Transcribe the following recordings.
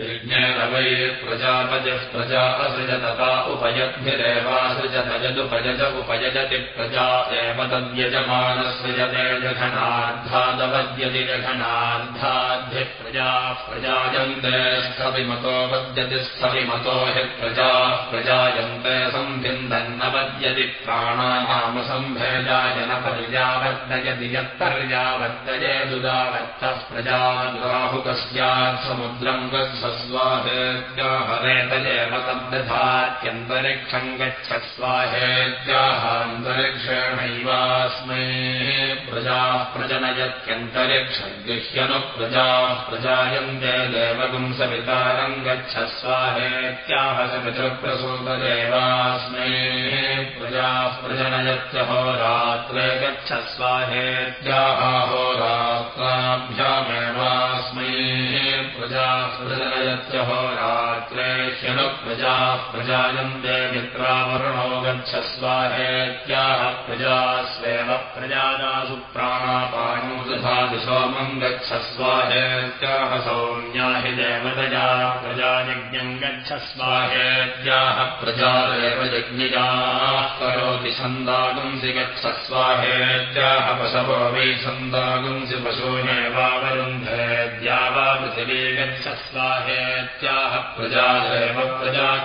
वै प्रजापजः प्रजा असृजतता उपयद्भिरेवासृजत यदुपयज उपयजति प्रजा एव तद्यजमानसृजते जघनार्धादवद्यति जघनार्धाद्भिः प्रजाः प्रजायन्ते स्थविमतो वद्यति स्थविमतो हि प्रजाः प्रजायन्ते सम्भिन्दन्नवद्यति प्राणायामसम्भेदायन पर्यावर्तयति यत्पर्यावर्तयेदुदावर्तः प्रजा राहुकस्यात् समुद्रम् गच्छ स्वाहेत्याहरेतदेव तद्दधात्यन्तरिक्षम् गच्छस्वाहेत्याहान्तरिक्षेणैवास्मै प्रजाः प्रजनयत्यन्तरिक्षम् गृह्यनुप्रजाः प्रजायन्ते देवगुंसवितारम् गच्छ स्वाहेत्याह सपितृप्रसूतदेवास्मै प्रजाः प्रजनयत्यहोरात्रे गच्छ स्वाहेत्याहोरात्राभ्यामेवास्मै प्रजा प्रजायत्वः प्रजाः प्रजनयत्यहोरात्रे ह्यनुप्रजाः प्रजायन्ते मित्रावरुणो गच्छ स्वाहेत्याह प्रजा स्वेव प्रजादासु प्राणापाणो तथा सोमम् गच्छ स्वाहेत्याह सौम्या हि देवतया प्रजायज्ञम् गच्छ स्वाहेत्याह प्रजादेव यज्ञयाः करोति सन्दागुंसि गच्छ स्वाहेत्याह पशवो वै सन्दागुंसि पशूनेवावरुन्धेद्या वा पृथिवी गच्छ स्वाहेत्याह प्रजादेव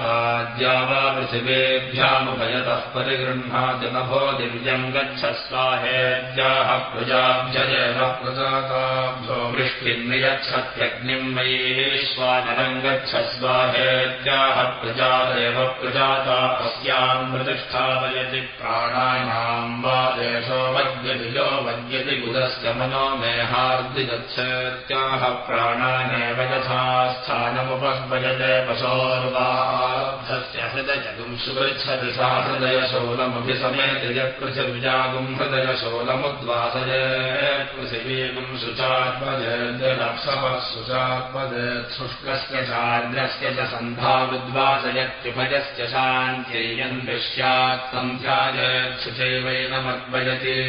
वा पृथिवेभ्यामुभयतः परिगृह्णाति नभो दिव्यम् गच्छ स्वाहेत्याह प्रजाभ्यदेव प्रजाताभ्यो वृष्टिर्नियच्छत्यग्निम् वैश्वानरम् गच्छ स्वाहेत्याह प्रजादेव प्रजाता अस्याम् प्रतिष्ठापयति प्राणायाम् वा देशो वद्यति बुधस्य मनो मेहार्दिगच्छत्याह प्राणानेव यथा स्थानमुपह्वजते पशोर्वाधस्य हृदयगुम् सुगच्छति सा हृदयशोलमभिसमेति यत्पृथिविजागुम् हृदयशोलमुद्वासय पृथिवीगुम् शुचात्मजयत्यलप्सवः शुचात्मजयत्सुष्कस्य चार्द्रस्य च सन्धावुद्वासयत्युभयस्य शान्त्ययन् विश्यात् सन्ध्याजयच्छुचैवैनमद्वयति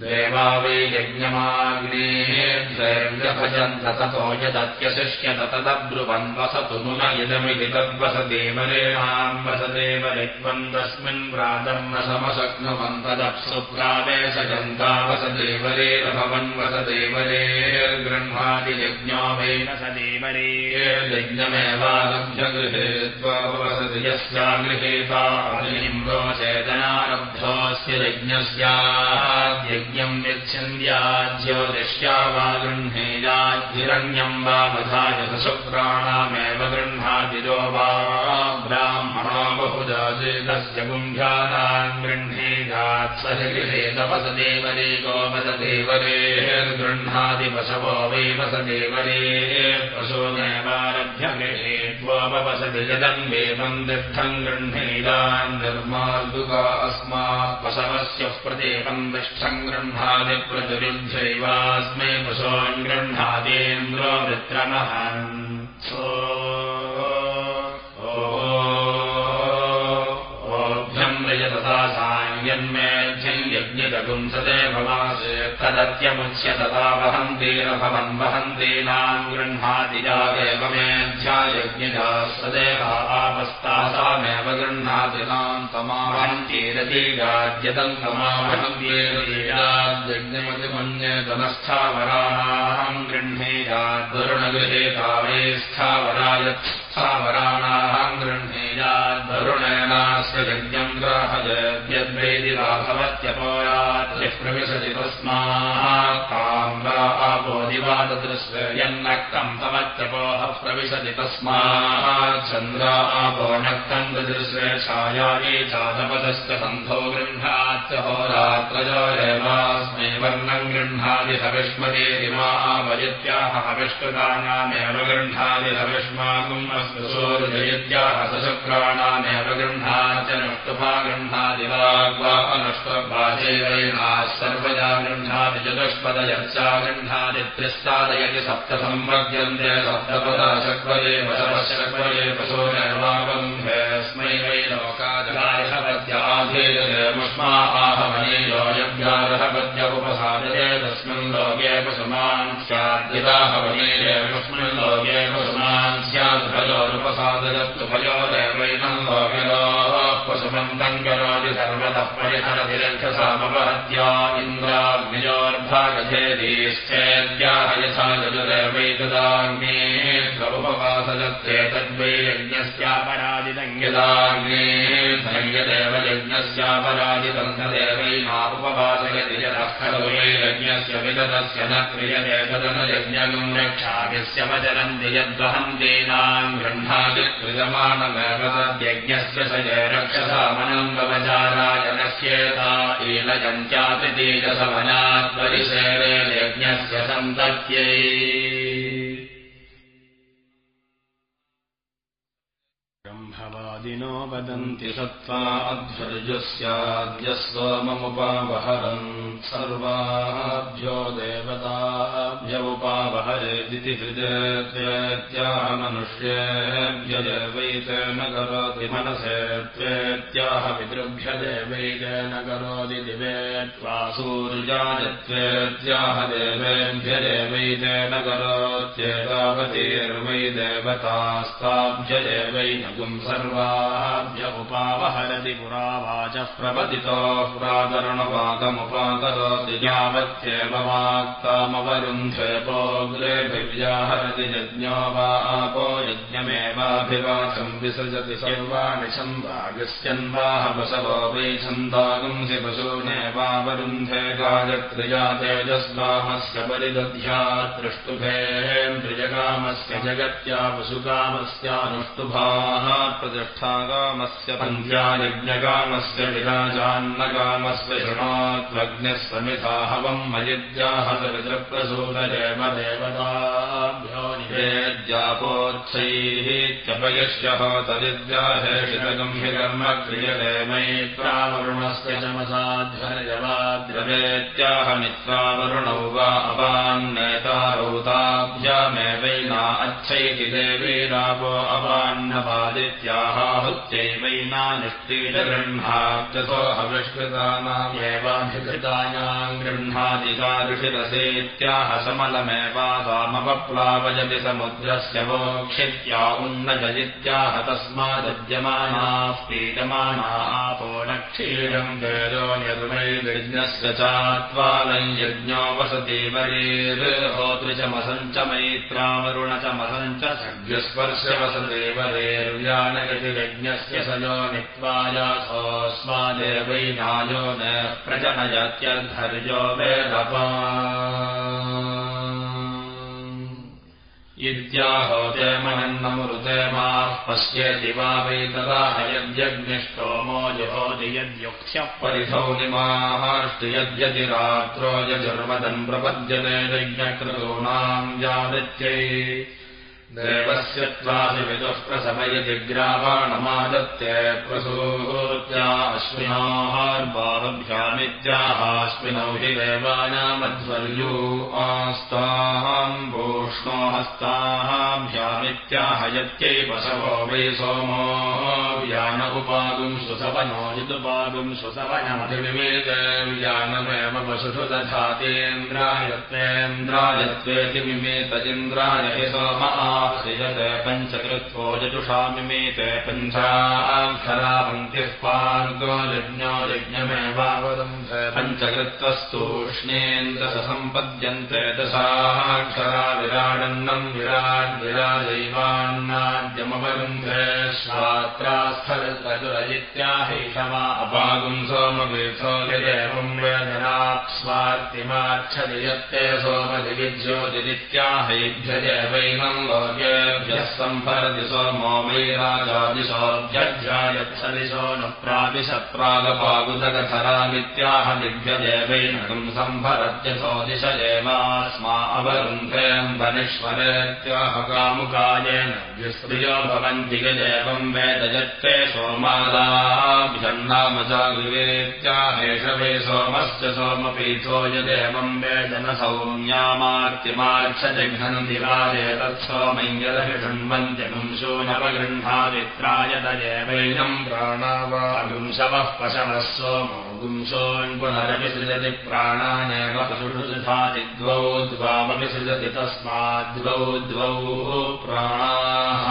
देवा वै यज्ञमाग्नेर्भजन्त ततो यदत्यशिष्यत तदब्रुवन् वसतु नुन इदमिति तद्वसदेवरेणाम् वसदेवरित्वम् तस्मिन् प्रातम् न समशक्नुवन्तदप्सु प्रावेशजन्ता वसदेवरेर भवन् वसदेवरेर्गृह्णादियज्ञो वै न स देवरेर्यज्ञमेवालभ्य गृहेत्वा वसति यस्या गृहेता चेतनारब्धोऽस्य यज्ञस्याद्यज्ञम् यच्छन्द्याज्यो दृश्या वा गृह्णेयाद्धिरण्यम् वा वधाय शुक्राणामेव गृह्णादिरो वा ब्राह्मणो बहुदाजेतस्य गुम्भ्यानाम् गृह्णेयात् स गृहेतवसदेवरे गोपसदेवरेर्गृह्णादि पशवो वै वसदेवरे पशोमेवारभ्य गृहे त्वोपवसति यदन्वेवम् तिष्ठम् गृह्णेयान् निर्माल्दुका अस्मात् पशवस्य प्रदेवम् तिष्ठम् गृह्णादि प्रतिरुध्यैवास्मै पशोन् गृह्णादेन्द्रो मित्रमहन् भवासे तदत्यमुच्य तथा वहन्तेन भवन् वहन्तीनाम् गृह्णाति जादेव मेध्या यज्ञजा सदेव आपस्तासामेव गृह्णाति ताम् तमावहन्त्येरतीगाद्यतम् तमावहन्त्येरतीगाद्यज्ञमतिमन्यतनस्थावराणाम् गृह्णेयाद्वरुणगृहे तावे स्थावराणाम् यज्ञम् ग्राहयद्यद्वेदि राघवत्यपोयाद्यः प्रविशति तस्मात् ताम्रा आपोदिवा तदृश्य यन्नक्तम् तमत्यपोः प्रविशति तस्मात् चन्द्रा आपो नक्तम् ददृश्य छायाये चातपदश्च सन्धो गृह्णात्य होरात्रजो एवास्मै वर्णम् गृह्णादि हविष्मदेरिमा आवयत्याह हविष्कृतानामेव गृह्णादि हविष्माकुम् अस्तु सोरुजयत्याह सशुक्राणामेव गृह्णाच्च नष्टुभा गृह्णादि वाग्वा अनष्टभाजैवैनाः सर्वजा गृह्णादि चतुष्पदयच्चा गृह्णादि त्रिस्तादयति सप्त संवर्ध्यन्ते सप्तपदा शक्वये वशवशक्वये पशो वै लोकादायहवद्याधेयमुष्मा आहमनीयो यज्ञारहवद्य उपसादये तस्मिन् लोके पशुमान् स्याद्यदाहवनीये तस्मिन् लोके पशुमान् उभयोरुपसादयस्तुभयोरेवैनम् लोकयोः पशुमन्तम् करोति सर्वतः परिहरतिरक्षसामवहत्या इन्द्राग्नियोर्भागधेदीश्चेद्याः यथा यजुरेवैतदाग्ने उपवासजत्येतद्वै यज्ञस्यापराजितम् यदाग्ने धन्यदेव यज्ञस्यापराजितम् तदेवैना उपवासयति यतः खलु वै यज्ञस्य विदतस्य न क्रियते तदनुयज्ञम् रक्षाभिस्य यद्वहन्तीनाम् गृह्णाति क्रियमाणमेव तद्यज्ञस्य स ये रक्षसामनम्बवचारायनस्येता ईलयञ्चापि तेजसवनात्परिसेवे यज्ञस्य सन्तत्यै ब्रह्मवादिनो वदन्ति सत्त्वा अध्वर्यस्याद्यस्वममुपावहरन् सर्वाभ्यो देवताभ्यमुपावहरेदिति हृदयत्वेत्याह मनुष्येभ्य देवैतेन करोति मनसे त्वेत्याह पितृभ्य देवैतेन करोति दिवे त्वा सूर्यायत्वेत्याह देवेभ्य देवैतेन करोत्येतावतीर्वै देवतास्ताभ्य देवैन गुम् सर्वाभ्य उपावहरति पुरा वाचः प्रपतितो प्रातरणवाकमुपाकरोति यावत्येव वाक्तामवरुन्ध्वेपोग्रेभिर्याहरति यज्ञो वा आपो यज्ञमेवाभिवाचम् विसृजति सर्वाणि सम्भागस्यन्वाह पशवो वै छन्दागुंसि पशूनेवावरुन्धे गायत्र्या तेजस्वामस्य परिदध्या दृष्टुभेन्द्रियकामस्य जगत्या पशुकामस्यानुष्टुभाः प्रतिष्ठाकामस्य पञ्चायज्ञकामस्य विराजान्नकामस्य शृणात्वज्ञः समिधाहवम् मयिद्याः सवितप्रसूदरेव देवताभ्यो निवेद्यापोर्थैः त्यपयश्यः तदिद्याहेषितगम् हि कर्म क्रियते मैत्रावरुणस्य चमसाध्वरजवाद्रवेत्याह मित्रावरुणौ वा अपान्नेतारौ ताभ्यामेवैना अच्छैति देवीरापो अपान्नपादित्याहाहुत्यैवैनानिष्टीजगृह्णात्यसो हविष्कृतानामेवाभिकृतानाम् गृह्णादिकाऋषिरसेत्याह समलमेवासामपप्लावयति समुद्रस्य वोक्षित्या उन्नजयित्याह तस्मादद्यमानाः पीडमाना आपो न क्षीरम् वेदो यदुमैर्यज्ञस्य चात्वालम् यज्ञो वसति वरेर्होतृ च मसञ्च मैत्रावरुण च सव्यस्पर्श वसदेवरेर्व्यानगतिरज्ञस्य स प्रजनयत्यद्धर्यो वेदपा इत्याहोते मनन्नमृते माः पश्यति वा वै तदा हयद्यग्निष्टोमो जुहोति यद्युक्ष्यः परिधौ निमाहाष्टि यद्यति रात्रो यजुर्वदन् प्रपद्यते यज्ञकृतॄणाम् जादित्यै देवस्य त्वासि विदुः प्रसमयति ग्रावाणमादत्ते प्रसूत्या अश्विनोर्बाहभ्यामित्याहाश्विनौ हि देवानामध्वर्यो आस्ताम् भूष्णो हस्ताभ्यामित्याहयत्यै पशवो वै सोमो व्यान उपागुम् सुसवनोजिदुपागुम् सुसवनमधिमिमेते व्यानमेव पशुषु दधातेन्द्रायत्वेन्द्रायत्वेति मिमेत इन्द्राय हि सोम पञ्चकृत्वो यजुषामिमेते पञ्चाक्षरापङ्क्तिः पार्गो यज्ञो यज्ञमेवावदन्ते पञ्चकृत्वस्तूष्णेन्द्रसम्पद्यन्ते दशाक्षरा विराडन्नम् विराड्विराजैवान्नाद्यमवरुन्धे स्वात्रास्थलजुरयित्याहैषवा अपागुम् सोमवीथो यदेवम् वेदनाप्स्वार्तिमाच्छदियत्ते सोमदिविज्योतिरित्याहैभ्यदेवैनम् सोमो वै राजादिशोऽभ्यध्यायत्सदिशो न प्राविशप्रागपागुदकथरामित्याह दिव्यदेवैनकम् सम्भरत्यसो दिश एवास्मा अवरुन्धेऽम्बनिश्वरेत्याह कामुकायेन विस्त्रियो भवन्ति यदेवम् वेदजत्ते सोमादाभ्यन्नाम जागृवेत्याहेष वे सोमश्च सोमपीठो यदेवम् वेदन सौम्यामार्तिमार्क्षजघ्नन्ति वादेतत्सोमञ्जलहि शृण्वन्त्यगुंशो नवगृह्णादित्रायतदेवैनम् प्राणावागुंशवः पशवः सोमो गुंशोन् पुनरपि सृजति प्राणानेव पशुषु दधाति द्वौ द्वावपि सृजति तस्माद्द्वौ द्वौ प्राणाः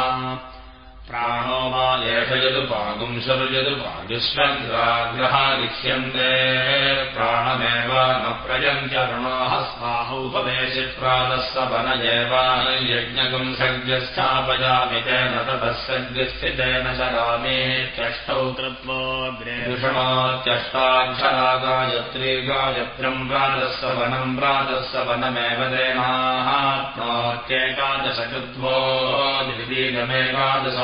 यदुपागुंसरुयदुपागुष्वग्राग्रहा लिख्यन्ते प्राणमेव न प्रयन्त्यरुणाः स्वाहोपदेशि प्रातः सवन एव यज्ञगुं सज्ञस्थापयामि तेन ततः सज्ञस्थितेन शरामेत्यष्टौ कृत्वाग्रेषणात्यष्टाक्षरा गायत्री गायत्रम् प्रातः सवनम् प्रातः सवनमेव तेनात्मात्येकादशकृत्वो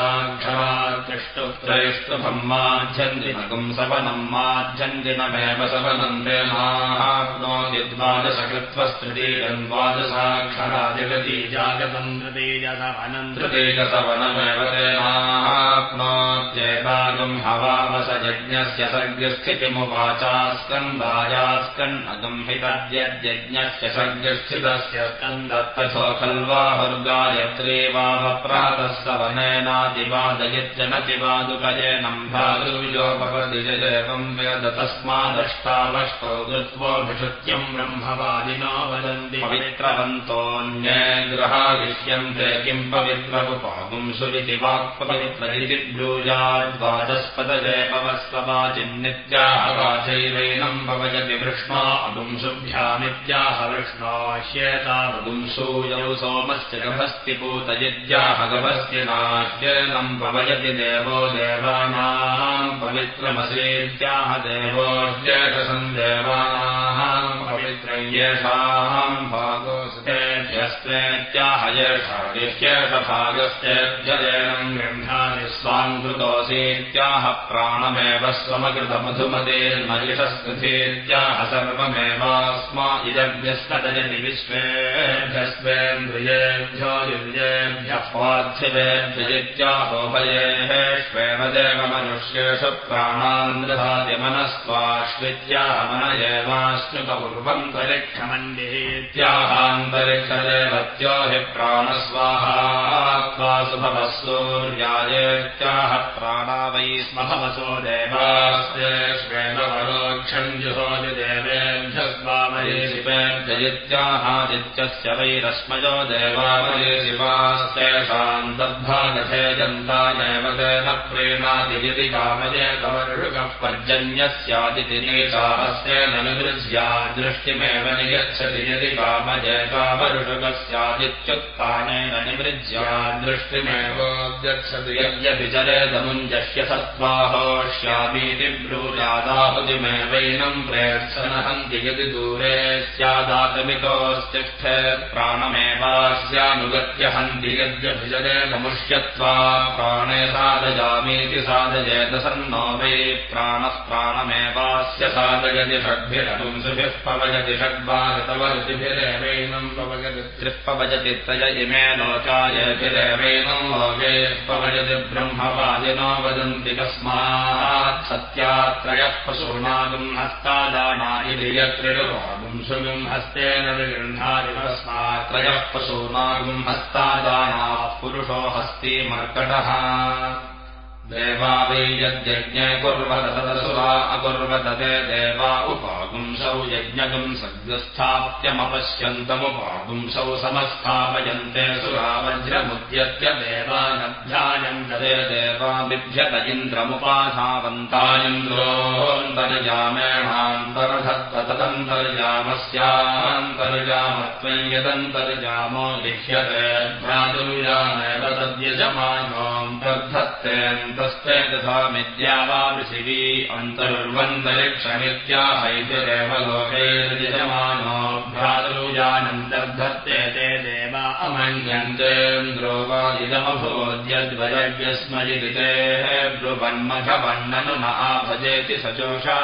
द्वितीयमेकादशाक्षरात्यष्टुत्रयष्टुभम् माध्यन्ति नगुम् सवनम् माध्यन्ति नमेव सवनम् तेनाप्नोति द्वादशकृत्वस्तृतीयम् द्वादशाक्षरादिगती जागतम् तृतीयसवनम् तृतीयसवनमेव यज्ञस्य सर्गस्थितिमुवाचास्कन्दायास्कन्नगम् हितद्यज्ञस्य सर्गस्थितस्य वेद तस्मादष्टावष्टौ कृत्वोऽभिषुत्यम् ब्रह्मवादिनो वदन्ति पवित्रवन्तोऽन्ये ग्रहाविष्यन्ते किम् पवित्रमुपागुंसुरिति वाक्पवित्रजिति ब्रूजाद्वाचस्पदजय पवस्ववाचिन्नित्याह वाचैवैनम् पवयति वृष्णा अगुंसुभ्यामित्याह वृष्णा ह्येता वगुंसूयौ सोमस्य गभस्ति पूतयित्याह गभस्ति नाह्यनम् पवयति देवो देवानाम् पवित्रमसेत्याह देवो ह्येकसम् देवानाम् पवित्रम् येषाम् भागोस्तेभ्यस्तेत्याह येषादिह्येषभागस्तेभ्यजयनम् गृह्णानि स्वाङ्कृतोऽसीत्याह प्राणमेव स्वमकृतमधुमतेर्मजिषस्कृतेत्याह सर्वमेवास्मा इदभ्यस्तजति विश्वेभ्यस्वेन्द्रियेभ्यो युर्येभ्यः पार्थिवेभ्यजित्याहोभयेः श्वेव देव मनुष्येषु प्राणान्द्रधातिमनस्त्वाश्वित्याह मन एवाश्नुतपूर्वन्तरिक्षमण्डेत्याहान्तरिक्षदेवत्यो हि प्राणस्वाहा सुभवः सूर्यायेत्याह प्राणा वै स्म भवसो देवास्ते श्वेतपरोक्षम् जुहोति देवेभ्यः स्वामये शिवेभ्यजित्याहादित्यस्य वैरश्मयो देवामये शिवास्तेषाम् दद्भागथे जन्तानेव तेन प्रेणाति यदि कामये कवर्षुकः पर्जन्यस्यादिति नेचास्तेन निवृज्या दृष्टिमेव निगच्छति यदि कामये कामऋषुकस्यादित्युत्थानेन निवृज्या दृष्टिमेवोद्गच्छति यद्यपि चलेदमुञ्जस्य सत्त्वाहोष्यामीति ब्रूजादाहुतिमेवैनम् प्रेक्षणहन्ति यदि दूरे स्यादातमितोऽस्तिष्ठ प्राणमेवास्यानुगत्य हन्ति यद्यभिजलेदमुष्यत्वा प्राणे साधयामीति साधयेत सन्नो वै प्राणः प्राणमेवास्य साधयति षड्भिरपुंसुभिः पवयति षड्वागतवर्तिभिरेवैनम् पवयति त्रिः पवयति त्रय इमे लोकायभिरेवैनम् लोके पवयति ब्रह्मवादिनो वदन्ति कस्मात् सत्यात्रयः इति यत्रिडुवागुम् हस्तेन विगृह्णाति तस्मात् त्रयः पुरुषो हस्ति मर्कटः देवा वै यद्यज्ञे कुर्वत सदसुरा अकुर्वत ते देवा उपागुंसौ यज्ञगम् सद्गस्थाप्यमपश्यन्तमुपागुंसौ समस्थापयन्ते सुरा वज्रमुद्यत्य देवानध्यायम् ददे देवा बिभ्यत इन्द्रमुपाधावन्तायन्द्रोऽन्तर्धत्ततदन्तर्यामस्यान्तर्यामत्वम् यदन्तर्यामो लिख्यते भ्रातुर्यामेव तद्यजमानोऽन्तर्धत्तेऽन्तस्ते तथा मिद्या वा पृथिवी अन्तर्वन्तरिक्षमित्याहैतिरेव लोकैर्यजमानो भ्रातृजानन्तर्धत्ते ते देवा अमन्यन्तेन्द्रो वा इदमभोद्यद्वयव्यस्मयितेः ब्रुवन्मघवन्ननु न आभजेति सचोषा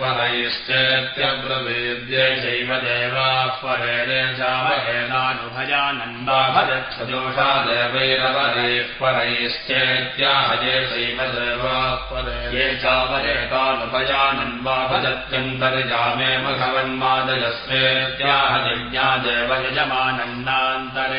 परैश्चेत्यब्रवेद्यैषैव देवाः परेणेजावहेनानुभयानन्दाभजत्सजोषा देवैरवरैः परैश्चेत्याहजेषैव देवाः परे ये चावरेतानुभयानन्वा भजत्यन्तर्जामे मघवन्मादयस्वेत्याह जज्ञादेव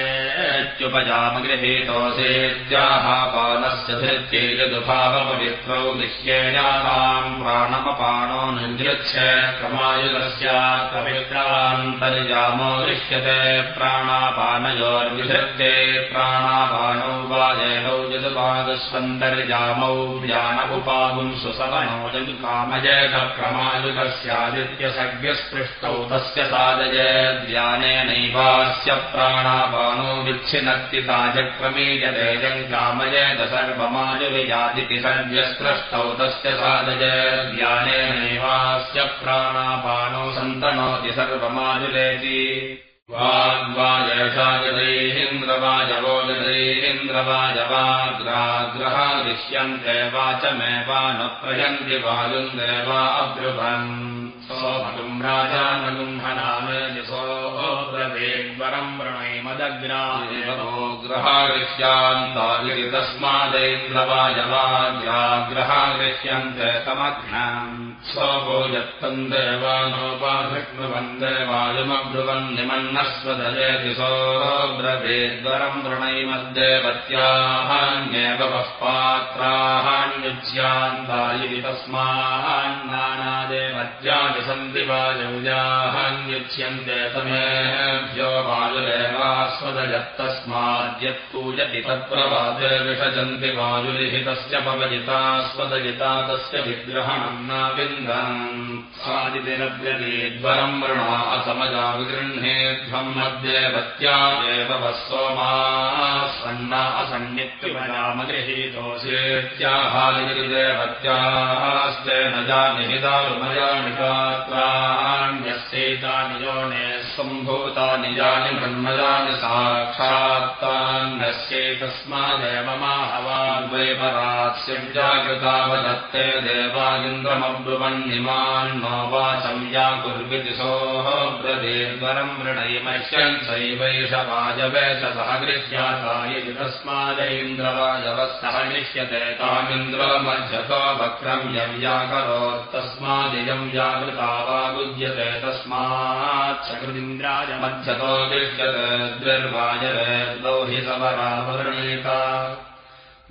यजमानन्दान्तरेत्युपजामगृहीतोऽसेत्याह पानस्य धृत्यै यदुभावपवित्रौ गृह्येयाताम् प्राणमपाणो निर्गृच्छे क्रमायुगस्यात् पवित्रान्तर्यामो गृह्यते प्राणापानयोर्विधृत्ते प्राणापानौ वा देहौ यदु पादस्वन्दर्यामौ ज्ञान उपागुम् सुसमनोजकामजक्रमायुगस्यादित्यसज्ञस्पृष्टौ तस्य साधयेद्यानेनैवास्य प्राणापानो विच्छिनत्ति ताजक्रमीयतेजम् कामयेत सर्वमायुविजादिति सर्व्यस्पृष्टौ तस्य साधयेद्यानेनैवास्य प्राणापानो सन्तनोति सर्वमायुरेति। वाग्वाजयशाजदैन्द्रवाजवो जदैन्द्रवाजवाग्राग्रहा दृश्यन्ते वाचमेवानुप्रयन्ति वायुन्देवा अब्रुवन्। सोमगुम् राजानगुम्हनामयसो ब्रवेग्वरम् वृणैमदग्रामो ग्रहागृह्यान्तागिरि तस्मादैन्द्रवाजवाग्राग्रहा गृह्यन्ते तमघ्नाम् स्वभो यत्तम् देवानोपाभिक्नुवन् देवायुमब्रुवन् निमन्नस्वदयति सोऽब्रवेद्वरम् वृणैमद्देवत्याहान्येव वः पात्राहान्युज्यान्तायिति तस्मान्नानादेवत्यानि सन्ति वायुजाहान्युच्यन्ते तमेभ्यो वायुरेवास्वदयत्तस्माद्यत्पूजति तत्प्रवादे विषजन्ति वायुलिहितस्य पवजितास्वदयिता तस्य विग्रहणम् नाविन्दम् स्वादिदिनव्यतीद्वरम् वृणा असमजा विगृह्णेध्वम् मध्येवत्या एव वः सोमास्वन्ना असन्नित्यमजामगृहीतोऽसेत्याहालिदेवत्यास्ते न जानिहितारुमयानि गात्राण्यस्यैतानि योने सम्भूतानि यानि ब्रह्मजानि साक्षात्तान्यस्यैतस्मादेव माहवाद्वैपरात्स्यम् जागृतावदत्ते देवागिन्द्रमब्रुवन्निमान्नो वाचम् या कुर्विति सोः ब्रदेद्वरम् मृणैमह्यम् सैवैष वाजवेश सह गृह्याताय तस्मादैन्द्रवाजवः गृह्यते तामिन्द्र मध्यतो वक्रम् यम् व्याकरोत्तस्मादियम् जागृता वा गुज्यते मध्यतो गृह्यते द्विर्वाजवेद्वौ हि सवरावृणीता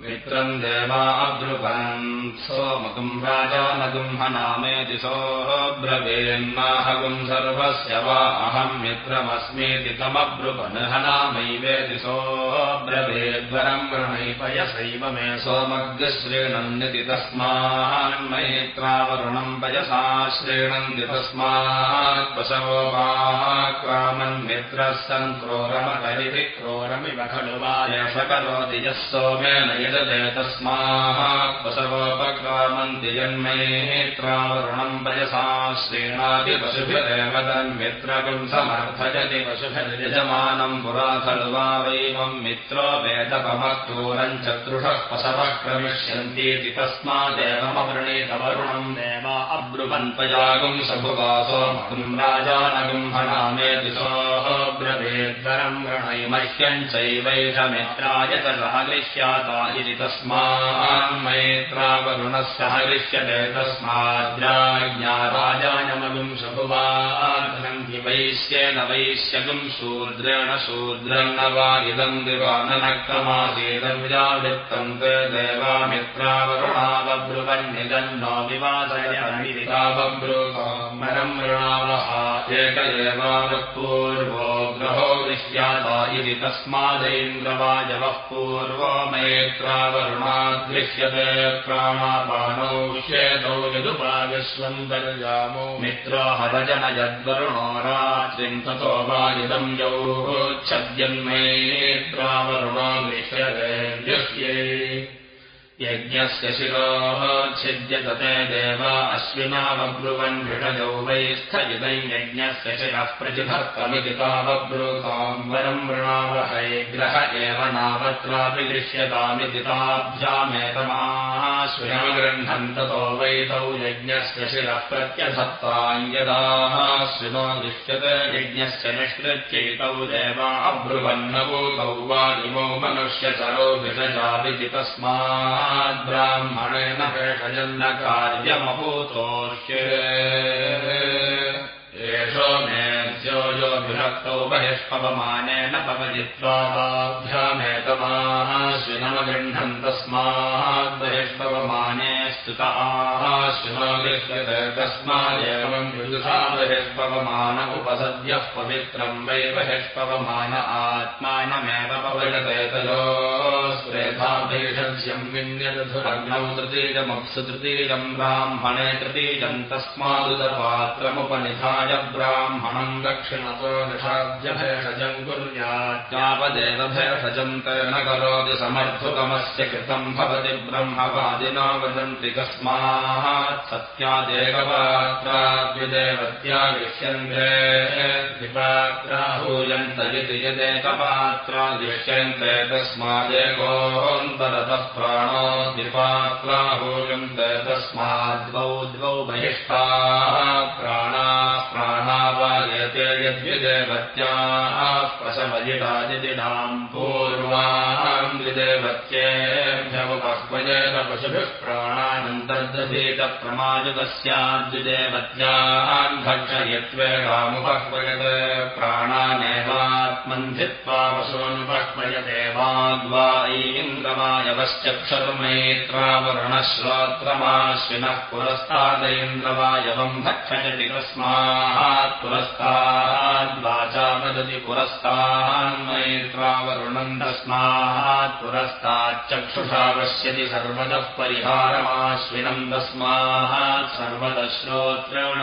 मित्रम् देवा अब्रुवन् सोमगुम् राजानगुम् हनामेति सोऽब्रवीन्नाहगुम् सर्वस्य अहम् मित्रमस्मीति तमब्रुवन् हनामैवेति सोऽब्रवीद्वरम् वृणैपयसैव मे सोमग्रश्रीणन्यति तस्मान्मैत्रावरुणम् पयसा श्रीणन्ति तस्मात् पशवो वा क्रामन्मित्रः सन् क्रोरमकरिति क्रोरमिव खलु वा एष करोति यः सोमेन यजते तस्मात् पशवोपक्रामन्ति जन्मैत्रावरुणम् पयसा श्रीणाति पशुभिरेव तन्मित्रकम् समर्थयति पशुभिर्यजमानम् पुरा खलु वा वैमम् मित्रो वेदपमक्रूरम् चतुषः पशवः क्रमिष्यन्तीति तस्मादेवमवृणीतवरुणम् देव अब्रुवन्पयागुम् सभुवासो मकुम् राजानगुम् हनामेति सोऽब्रवेद्वरम् वृणैमह्यम् चैवैष मित्राय गृह्याता इति तस्मान्मैत्रावरुणस्य हरिष्यते तस्माद्राज्ञा शभुवाधनन्ति वैश्येन वैश्यगुम् शूद्रेण शूद्रम् न वा दिवाननक्रमासीदम् जावृत्तम् ते देवामित्रावरुणावब्रुवन्निदन्नो विवादयमितावब्रुवम् मृणावः एक एवावपूर्वो गृह्याता इति तस्मादैन्द्रवायवः पूर्वो मैत्रावरुणाद्गृह्यते प्राणापानौ श्येतौ यदुपागस्वन्तर्यामो मित्रो हरजन यद्वरुणो रात्रिम् ततो वा इदम् यौच्छद्यन्मैत्रावरुणो गृह्यते गृह्ये यज्ञस्य शिरोः छिद्यतते देव अश्विनावब्रुवन् भिषजौ वै स्थगितम् यज्ञस्य शिरः प्रतिभक्तमिति तावब्रूताम् वरम् वृणावहै ग्रह एव नावत्रापि गृह्यतामिति ताभ्यामेतमाश्विनम् गृह्णन् ततो वैतौ यज्ञस्य शिरः प्रत्यधत्ताम् यदाश्विनो दृश्यते यज्ञस्य निष्कृत्यैतौ देवा अब्रुवन्नभूतौ वा इमौ मनुष्यचरो भिषजाविति तस्मात् ब्राह्मणेन भेषजन्न कार्यमभूतोष्ये एषो मेऽस्यो यो विभक्तौ बहिष्पवमानेन पवजित्वाभ्यामेतमाश्विनमगृह्णन् तस्मात् बहिष्पवमाने स्तुत आश्विनो तस्मादेवम् विदुषा बहिष्पवमान उपसद्यः पवित्रम् वै बहिष्पवमान आत्मानमेव पवजते तयोस्प्रेधाभीषते यज्ञम् विन्यदधुरग्नौ तृतीयमप्सु तृतीयम् ब्राह्मणे तृतीयम् तस्मादुदपात्रमुपनिधाय ब्राह्मणम् दक्षिणतो निषाद्यभेषजम् कुर्यात्यापदेव भेषजम् तेन करोति समर्थुकमस्य कृतम् भवति ब्रह्मवादिना वदन्ति कस्मात् सत्यादेकपात्राद्युदेवत्या गृह्यन्ते विपात्राहूयन्त इति यदेकपात्रा दृश्यन्ते तस्मादेकोऽन्तरतः प्राणो द्विपात्राहूयन्ते तस्माद्वौ द्वौ बहिष्टाः प्राणाः प्राणावायते यद्विदेवत्याः पशवजिटादिदिनाम् पूर्वाम् द्विदेवत्येभ्यमुपह्वजेन पशुभिः प्राणानन्तर्दधीतप्रमाजुकस्याद्विदेवत्याम् भक्षयत्वेगामुपह्वयत् प्राणानेवात्मन्धित्वा वशोऽनुपह्वयते वाग्वा इन्द्रवायवश्चक्षुर्मेत्रावरुणश्रोत्रमाश्विनः पुरस्तादैन्द्रवायवम् भक्षयति तस्मात् पुरस्ताद्वाचा वदति पुरस्तान्मैत्रावरुणम् तस्मात् पुरस्ताच्चक्षुषा पश्यति सर्वतः परिहारमाश्विनम् तस्मात् सर्वतः श्रोत्रेण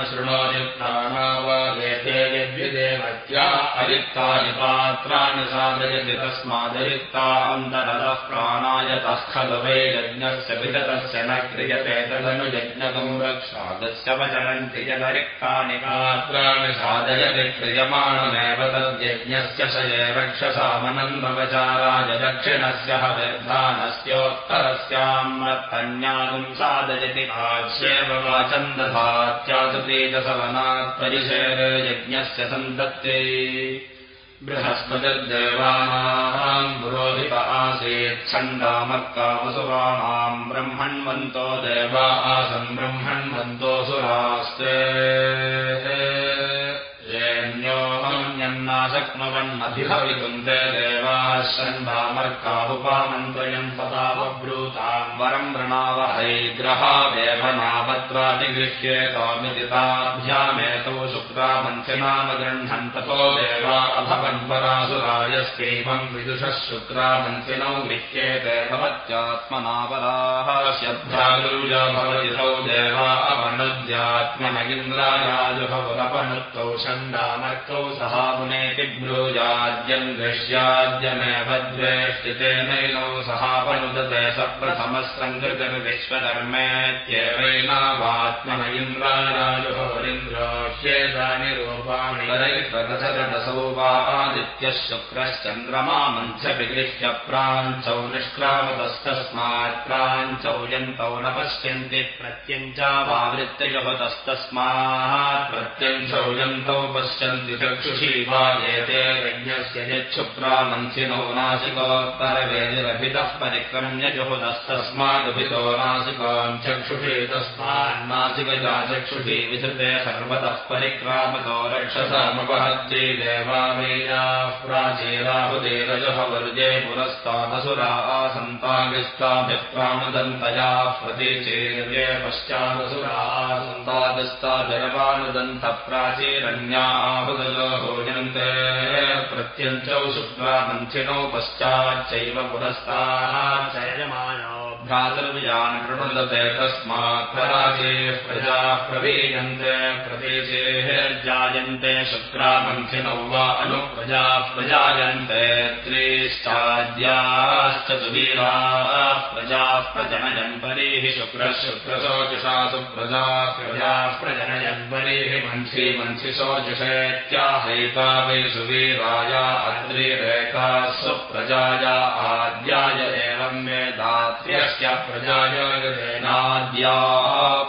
यद्विदेवत्या अरिक्तानि पात्राणि साधयति तस्मादरिक्ता अन्तरतः प्राणायतः खलु वै यज्ञस्य विगतस्य न क्रियते तदनु यज्ञकम् रक्षादस्य वचरन्ति यदरिक्तानि पात्राणि साधयति क्रियमाणमेव तद्यज्ञस्य शये रक्षसामनन्दवचाराय दक्षिणस्य हविर्धानस्योत्तरस्याम् साधयति भाष्येव वाचम् दधात्यासुतेजसवनात् परिशेर यज्ञस्य सन्तत्ते बृहस्पतिर्देवानाम् पुरोहित आसीच्छण्डामर्कामसुराणाम् ब्रह्मण्वन्तो देवा आसन् ब्रह्मण्वन्तोऽसुरास्ते न्योऽहम्यन्नाशक्नुवन्नभिभवितुम् ते देवाः षण्डामर्कामुपामन्त्रयम् पदावब्रूताम् वरम् वृणावहै ग्रहादेवनापत्रादिगृह्येतामिति ताभ्यामेतौ शुक्रामन्त्रिनामगृह्णन्ततो देवा अभवन्परासुरायस्यैवम् विदुषः शुक्रामन्त्रिनौ गृह्येते भवत्यात्मनापराः श्रद्धागुरुजा भवति तौ देवा अवनुद्यात्मन षण्डामर्कौ सहा मुनेति ब्रूजाद्यम् दृश्याद्यमेव द्वेष्टितेनैनौ सहापनुदते सप्रथमः सङ्कृतिर्विश्वकर्मेत्येवैनावात्मन इन्द्रायाजुभवरिन्द्रोह्येतानि रूपाणि वरैर्वदशरदसौ वा आदित्यः शुक्रश्चन्द्रमा मन्थ्यविगृह्य प्राञ्चौ निष्क्रामतस्तस्मात् प्राञ्चौ यन्तौ न पश्यन्ति प्रत्यञ्चावावृत्तिजपतस्तस्मात् प्रत्यञ्चौ यन्तौ पश्यन्ति चक्षुषी वा एते यज्ञस्य यच्छुप्रामन्थिनो नासिकोत्तरवेदिरभितः परिक्रम्य जुहुदस्तस्मादभितो नासिकाम् चक्षुषे तस्मान्नासिकजा चक्षुषी विधृते सर्वतः पुरस्तादसुरा आसन्तागिस्ताभिः प्राणदन्तयाः प्रतीचेर्ये पश्चादसुरा आसन्तादिस्ताभिरवानुदन्तप्राचीरण्या आहुदयो भोजन्ते प्रत्यञ्चौ शुक्रामन्थिनौ पश्चाच्चैव पुरस्ताच्चयमानो भ्रातृविजान् प्रनुदते तस्मात् पराजे प्रजाः प्रवीयन्ते प्रदेशेर्जायन्ते शुक्रामन्थिनौ वा अनुप्रजाः प्रजायन्ते, त्रिश्चाद्याश्च सुवीराः प्रजाः प्रजनयन् परेः शुक्रः शुक्रशोजुषासु प्रजाः प्रजाः प्रजनयन् परेः मन्थी मन्थिशोजुषेत्याहैता वै सुवीराया अद्रिरेका सुप्रजाया आद्याय एवम् वेदात्र्यश्च प्रजायागदेनाद्याः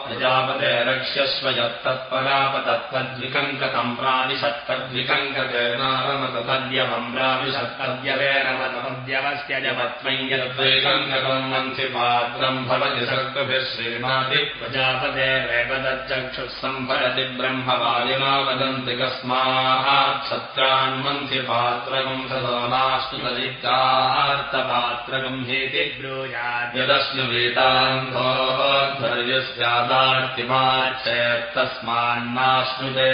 प्रजापते रक्ष्यस्व यत्तत्परापतत्तद्विकङ्कतम् प्राविशत्तद्विकङ्कतेनारमत तद्यवम् प्राविशत्तद्यवेरमतमद्यवस्य जपत्वै यद्वैकङ्कतम् मन्थि पात्रम् भवति सर्कभिः श्रीमाति प्रजापते वेपदच्चक्षुः सम्भरति ब्रह्मवादिना वदन्ति कस्मात् सत्रान्मन्थि पात्रकम् सदो नास्तु तदित्यार्थपात्रकम् हेति ब्रूयात् वेदान्तोऽध्वर्यस्यादार्तिमाच्चेत्तस्मान्नाश्नुते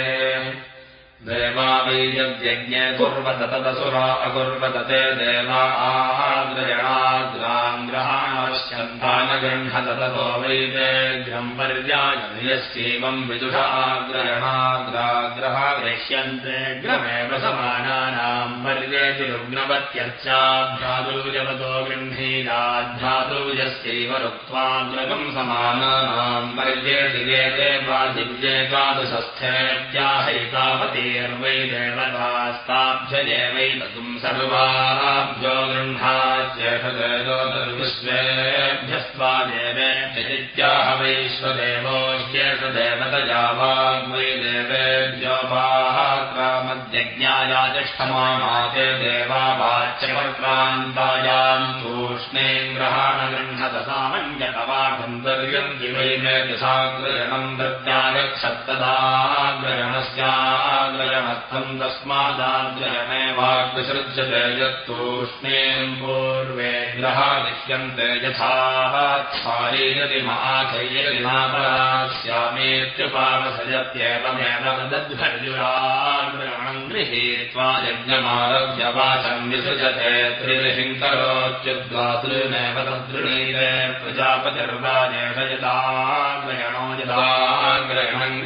देवा वै यद्यज्ञे कुर्वत तदसुरा अकुर्वत ते देवा आहाग्रयणाग्राम् ग्रहाणश्च गृह्णततो वैदेग्रम् पर्यायस्यैवम् विदुषाग्रहणाग्राग्रहा गृह्यन्ते ग्रमेव समानानाम् पर्येति रुग्नवत्यर्चाभ्यादुजवतो गृह्णीराध्यादुजस्यैव रुक्त्वाग्रगम् समानानाम् पर्येति वेदे वा दिव्येकादशस्थेत्याहैतावतीर्वै देवतास्ताभ्यदेवैतुम् सर्वाभ्यो गृह्णात्येषदेवोदर्विश्वेभ्यस्त्वा देवेभ्यदित्याह वैश्वदेवो ह्येषदेवतया वाग्वै देवेभ्यो भाक्रामद्यज्ञायातिष्ठमाते देवा वाच्यवर्क्रान्तायाम् तूष्णे ग्रहाणगृह्णत प्रत्यागच्छत्तदाग्रहणस्याग्रहणत्वम् तस्मादाग्रहणे वाग्विसृज्यते यत्तूष्णीम् पूर्वे ग्रहा लिख्यन्ते यथाः सारीयति महाचैयति नापरास्यामेत्युपावसयत्येवमेव दद्भर्युराग्रहणम् गृहीत्वा यज्ञमारभ्य वाचम् विसृजते त्रिहिङ्करोच्युद्वातृनेव तद्गृणीते प्रजापतिर्वादेश यदाग्रहणो यदाग्रहणम्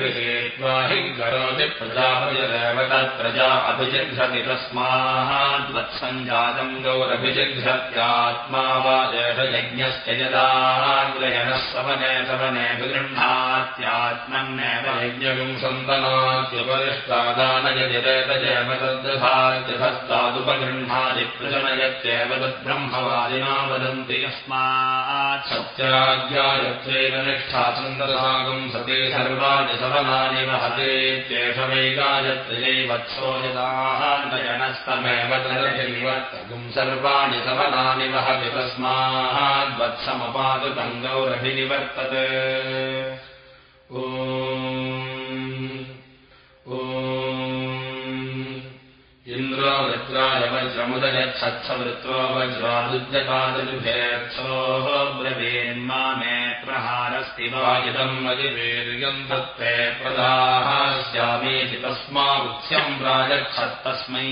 गृहीत्वा हिङ्करोति प्रजापतिरेव तत्प्रजा अभिजिघ्रति तस्माद्वत्सञ्जातम् गौरभिजिघ्रत्यात्मा वा देशयज्ञस्य यदाग्रहणः सवने सवने विगृह्णात्यात्मन्नेव यज्ञगम् सन्तनात्युपरिष्टादानयतिरेतजेव तद्दधात्यधस्तादुपगृह्णादि प्रजनयत्येव तद्ब्रह्मवादिना वदन्ति सत्याज्ञायत्रेण निष्ठा सन्दसागम् सति सर्वाणि सवनानि वहतेत्येष वै गायत्र्यैवत्सो यदानयनस्तमेव तदभिनिवर्तगुम् सर्वाणि सवनानि वहति तस्माद्वत्समपादुतम् गौरभिनिवर्तते। ॐ वृत्राय वज्रमुदयच्छत्सवृत्रो वज्रादुद्यपादुभेक्षोः ब्रवीन्मा मे प्रहारस्ति वाजिदम् वजिवीर्यम् तत्ते प्रदाहास्यामीति तस्मावुत्स्यम् प्राजच्छत्तस्मै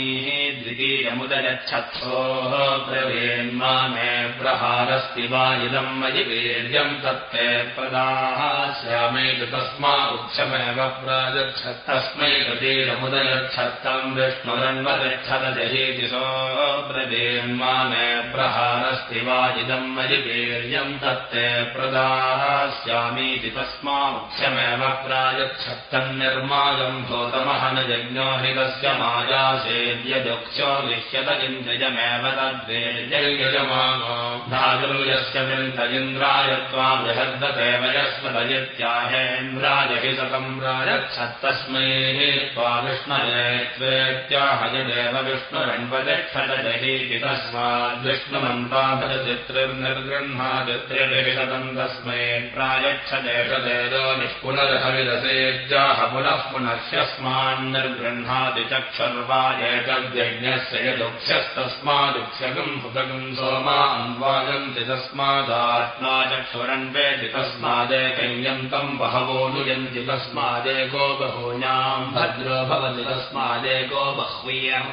द्वितीयमुदयच्छत्सोः ब्रवीन्मा मे प्रहारस्ति वाजिदम् वजिवीर्यम् तत्ते प्रदाहास्यामीति तस्मा उच्यमेव प्राजच्छत्तस्मै तृतीयमुदयच्छत्तम् विष्णुरन्वगच्छदजहीति सो ब्रवीन्मा मे प्रहारस्ति वाजिदम् तत्ते प्रदास्यामीति तस्मामुख्यमेव प्रायच्छत्तम् निर्मायम् भूतमहनजज्ञो हि तस्य लिह्यत इन्द्रियमेव तद्वेद्ययजमानो धातुर्यस्य वृन्द इन्द्राय त्वा बृहद्दते वयस्वदयत्याहेन्द्राय हि सतम् प्रायच्छत्तस्मै त्वा विष्णये त्वेत्याहयदेव विष्णुरण्वदक्षदजहीति तस्माद्विष्णुमन्ता भजचित्रिर्निर्गृह्णादित्रिभिषदम् तस्मै प्रायच्छदेशदेदो निःपुनर्हविदसेत्याह पुनः पुनह्यस्मान्निर्गृह्णाति चक्षुर्वायेतद्यज्ञस्य यदुक्षस्तस्मादुक्षगम् हुतगम् सोमान्वागन्ति तस्मादात्मा चक्षुरन्वेति तस्मादेकयन्तम् बहवो नुयन्ति तस्मादेको बहूनाम् भद्रो भवति तस्मादेको बह्वीयम्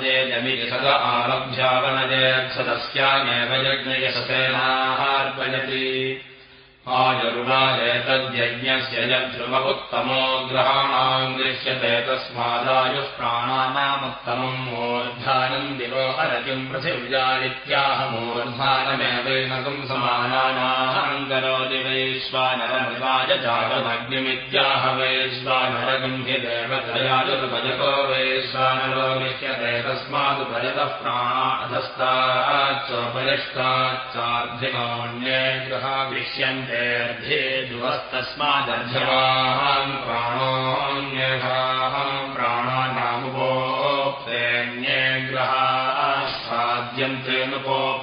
कामयेदहदस्या यज्ञयशसेनार्पयेयमिति सद आरभ्यावनजेत्सदस्यामेव यज्ञयशसेनार्पयति आयुर्वादेतद्यज्ञस्य यद्ध्रुव उत्तमो ग्रहाणाम् दृश्यते तस्मादायुः प्राणानामुत्तमम् मूर्धानम् दिवो हरतिम् पृथिव्यादित्याह मूर्धानमेवैनकम् समानानाहम् करोति वैश्वानरमिवाय जातमग्निमित्याह वैश्वानरगम् हि देवतयाजुर्भजको वैश्वानरो लिख्यते तस्मादुपजतः प्राणाधस्ताच्चोपरिष्टाच्चार्धिमान्ये ग्रहा गृह्यन्ते प्राणोऽन्यथाहम् प्राणानामुपोप्तेऽन्ये ग्रहाः साध्य आद्यन्तेऽनुपोक्ते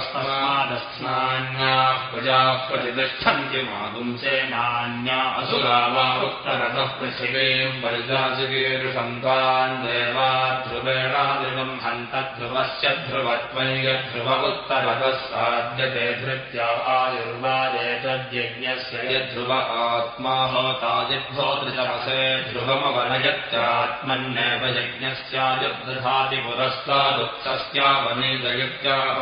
ध्रुवस्तमादस्नान्याः प्रजाः प्रतिष्ठन्ति मागुंसे नान्या असुरा वा उत्तरतः पृथिवीम् वर्गाचिकीर्षन्तान् देवा ध्रुवेणादिवम् हन्त ध्रुवस्य ध्रुवत्वम् यद्ध्रुव उत्तरतः साध्यते धृत्या आयुर्वादेतद्यज्ञस्य यद्ध्रुव आत्मा होताजिद्भोतृतमसे ध्रुवमवनयत्यात्मन्येव यज्ञस्यायुर्दधाति पुरस्तादुक्तस्यावनीदयित्याः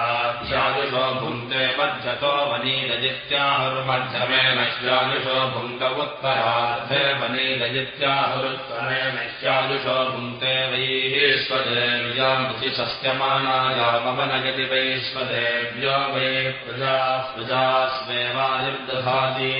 पुरस्ताध्यायुषो भुङ्क्ते मध्यतो वनीदयित्याहुर्मध्यमेन स्यायुषो भुङ्क उत्तरार्धे वनीदयित्याहुरुत्तमेन स्यायुषो भुङ्क्ते वैश्वदेव्यामुचि सस्यमानायामवनयति वैश्वदेव्यो वै प्रजा प्रजास्वेवायुर्दधाति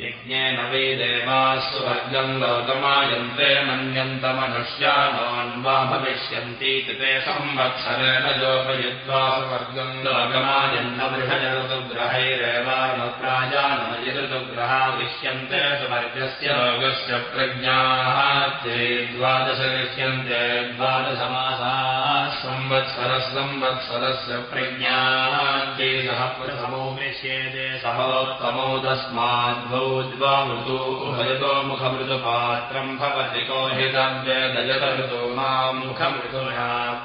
यज्ञेन वै देवासु वर्गम् लोकमायन्ते मन्यन्तमनुष्यानोन्वा भविष्यन्तीति ते संवत्सरेण योपयित्वा सुवर्गम् लोकमायन्न बृहजऋतुग्रहैरेवानुप्राजानयऋतुग्रहा गृह्यन्ते सुवर्गस्य लोकस्य प्रज्ञाः ते द्वादश गृह्यन्ते द्वादशमासाः संवत्सरः संवत्सरस्य प्रज्ञाः ते सह प्रथमो गृह्येते सहोत्तमो तस्माद्भौ उभयतो मुखमृतपात्रम् भवति कोहितव्यदयतऋतो माम् मुखमृतो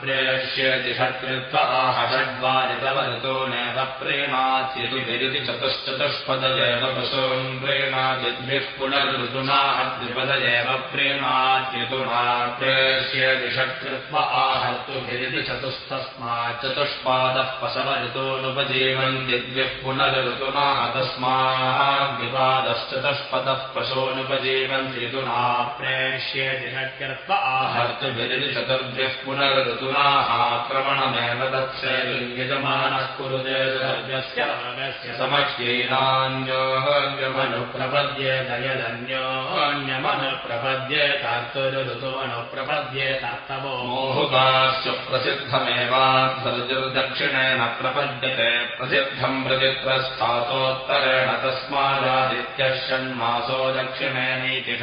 प्रेष्यति षट्कृत्वाह षड्वारि तवरतो नेत प्रेमात्यतिभिरिति चतुश्चतुष्पदयेव पशून् प्रेणादिद्भिः पुनर्ऋतुना द्विपदयेव प्रेमात्यतुना प्रेष्यति षट्कृत्व आहर्तुभिरिति चतुस्तस्माच्चतुष्पादः पशवऋतोनुपजीवन्ति द्विः पुनर्ऋतुना तस्माद्विपाद विवादश्चतुष्पदः पशोऽनुपजीवन्ति ऋतुना प्रेष्यति षट्कृत्वा आहर्तुभिरिति चतुर्भ्यः पुनर्ऋतुनाः आक्रमणमेव तत्सेयजमानः कुरुते सर्गस्य रागस्य समक्ष्यैनान्योऽन्यमनुप्रपद्ये दयदन्योऽन्यमनुप्रपद्ये कार्तुरुऋतुमनुप्रपद्ये कर्तवो मोहुकाश्च प्रसिद्धमेवाध्वर्दक्षिणेन प्रपद्यते प्रसिद्धम् प्रतिप्रस्थातोत्तरेण तस्मादादित्यः षण्मासो दक्षिणेनीति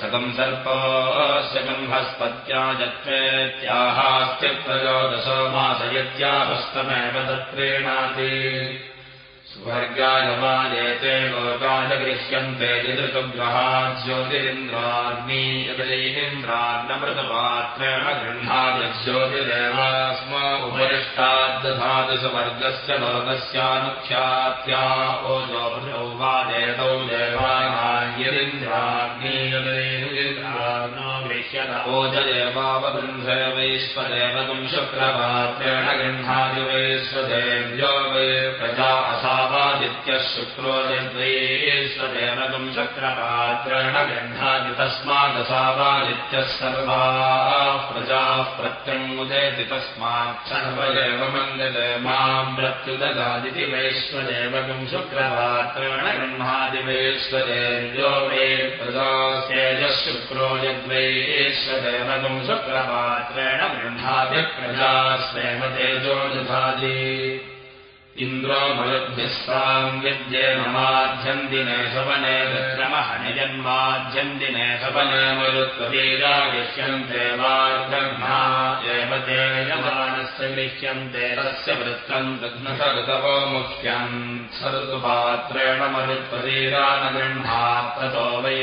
शतम् सर्पस्य गम्भस्पत्या जत्वेत्याहास्ति त्रयोदशो मासयत्याहस्तमेव तत्प्रीणाति लोकाय गृह्यन्ते ऋतुग्रहा ज्योतिरिन्द्राग्नीन्द्राग्नमृतपात्रेण गृह्णाय ज्योतिरेवास्म उपरिष्टाद्दधाति सुवर्गस्य लोकस्यानुख्यात्या ओजो भृतौ वा देतौ देवानायरिन्द्राग्नीयदिन्द्राग्नो गृह्यत ओजदेवावगृन्धे वैश्वदेवगम् शुक्रपात्रेण गृह्णाति वैश्वदेव्यो वै प्रजा असावादित्यः शुक्रो यद्वैश्वदेवगम् शुक्रपात्रेण गृह्णाति तस्मादसावादित्यः सर्वाः प्रजाः प्रत्यङ्मुदेति तस्मात् सर्व एव मन्यते माम् प्रत्युदगादिति वैश्वदेवगम् शुक्रपात्रेण गृह्णाति वैश्वदेव्यो वै प्रजास्येजः शुक्रो यद्वैश्वदेवगम् शुक्रपात्रेण गृह्णाति प्रजास्वेव तेजो दधाति इन्द्रो मरुद्भिः साम् यज्ञेन माध्यन्दिने सवने विक्रमः निजन्माध्यन्दिने सवने मरुत्वतीरा गृह्यन्ते वार्घ्ना एव ते यमानस्य गृह्यन्ते तस्य वृत्तम् दघ्नसऋतवो मुख्यम् गृह्णात् ततो वै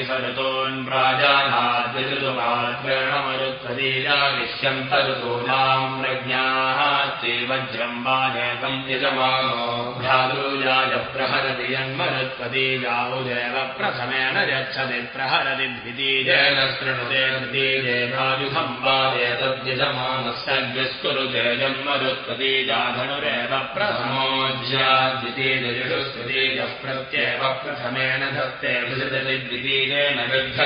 मरुत्वतीरा गृह्यन्त ऋतूनाम् प्रज्ञाः ते वज्रम् वानेकम् यजमानोऽभ्यादूयाय प्रहरति यन्मरुत्वतीजावुदेव प्रथमेन यच्छति प्रहरति द्वितीयेन शृणुते द्वितीयेनायुधम् वादेतद्यजमानस्य विस्कुरुते जन्मरुत्वतीजाधनुरेव प्रथमोज्या द्वितीयजुस्तुतीजः प्रत्येव प्रथमेन धत्ते विजति द्वितीयेन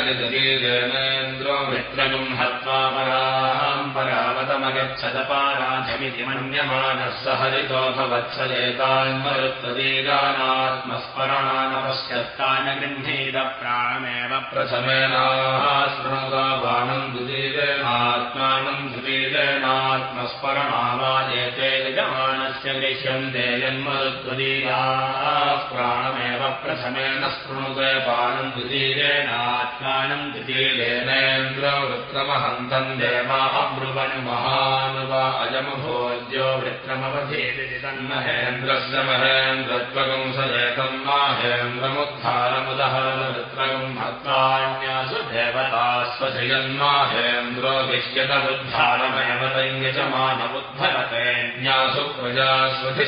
द्वितीयेनेन्द्रो मित्रगुम् हत्वा पराम् परावतमगच्छदपाराधमिति मन्यमानः स हरितो भवत्सलेतान्मरुत्वदीगानात्मस्मरणानपश्यत्तान गृह्णीत प्राणमेव प्रथमेनाश्रुणुता बाणम् द्वितीयेनात्मानम् द्वितीयेनात्मस्मरणावादेते यजमानस्य गृह्यन्ते जन्मदुत्वदीयाः प्राणमेव प्रथमेन स्पृणुते पानम् द्वितीयेनात्मानम् द्वितीयेनेन्द्रवृत्रमहन्तम् देवा अब्रुवन् महानुवा अजमभोज्यो वृत्रमवधेति तन्महेन्द्रस्य महेन्द्रत्वगम् स एकम् माहेन्द्रमुद्धारमुदहरवृत्रगम् भक्तान्यासु देवतास्वजयन्माहेन्द्रो विश्यतमुद्धारमेव तञ्यजमानमुद्धरते न्यासु प्रजास्वधि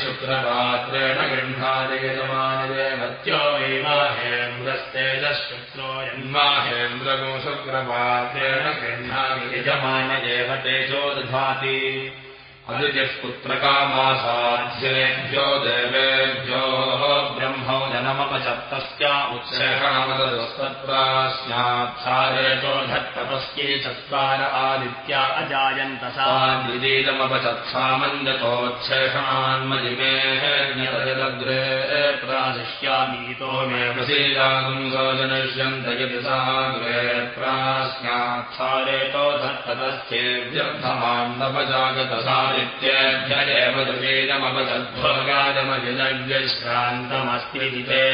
शुक्रपात्रेण गृह्णादयजमानदेवत्यो वै माहेन्द्रस्तेजशुक्रो यन्माहेन्द्रगो शुक्रपात्रेण गृह्णादि यजमानदेव तेजो दधाति अदितिः पुत्रकामासाध्येभ्यो देवेभ्यो ब्रह्मो जनमपचत्तस्य उत्सेषणमदस्तत्रा स्यात्सारेतो धत्तपस्ये चत्वार आदित्या अजायन्तसा द्वितीतमपचत्सामञ्जतोच्छेषणान्मजिमेः ज्ञतजदग्रे प्राशिष्यामीतो मे प्रसीदागुम् सजनिष्यन्त यदि साग्रे प्रास्यात्सारेतो धत्ततस्थेभ्यर्थमान्नपजागतसारि इत्यभ्यदेव दुवेदमपदध्वगादमजनव्यश्रान्तमस्ति ते